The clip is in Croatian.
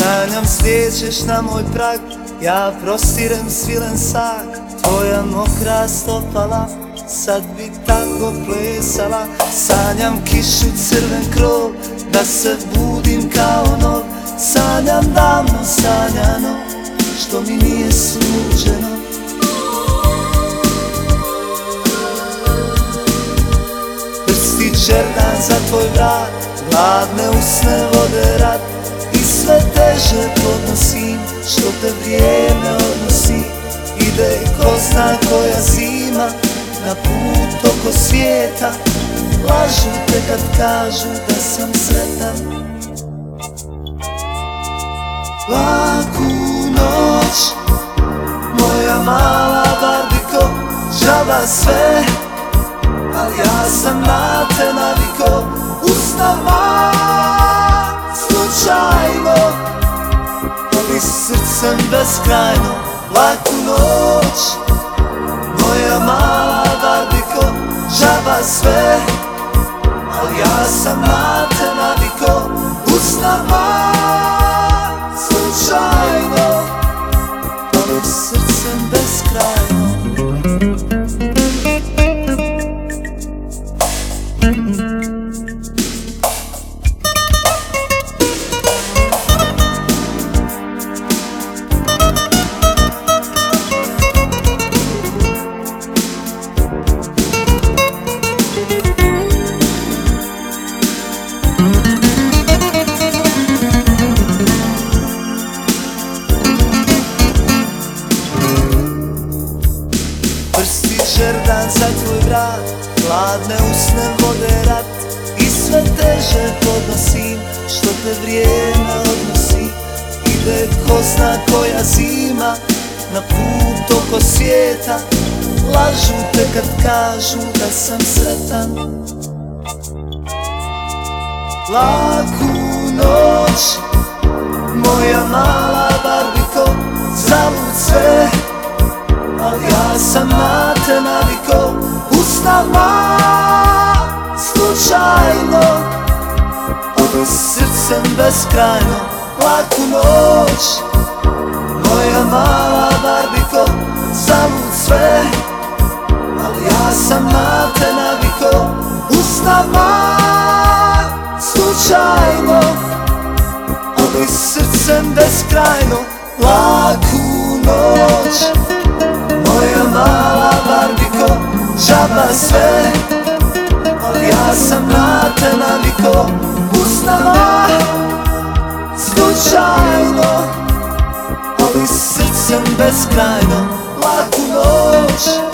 Sanjam slijećeš na moj prag Ja prostirem svilen sak Tvoja mokra stopala Sad bi tako plesala. Sanjam kišu crven krov Da se budim kao nov. Sanjam davno sanjano Što mi nije suđeno Prsti čerdan za tvoj vrat Gladne usne vode rat zima Na put oko svijeta. Lažu te kad kažu da sam sretan. Laku noć Moja mala barbiko Žaba sve Al ja sam na te naviko Ustava Slučajno. Ali srcem beskrajno Laku noć Moja mala barbiko Žaba sve. Al ja sam na za tvoj vrat Hladne usne vode rat I sve teže podnosim Što te vrijeme odnosi Ide ko zna koja zima. Na put oko svijeta Lažu te kad kažu da sam sretan. Laku noć Moja mala barbiko Zalud sve te naviko Ustava Slučajno. Ali srcem beskrajno Laku noć. Moja mala barbiko Zalud sve Al ja sam na te naviko Ustava Slučajno. Ali srcem beskrajno Laku noć. Moja mala Žaba sve, ali ja sam na te naviko. Ustava slučajno Ali srcem beskrajno. Laku noć.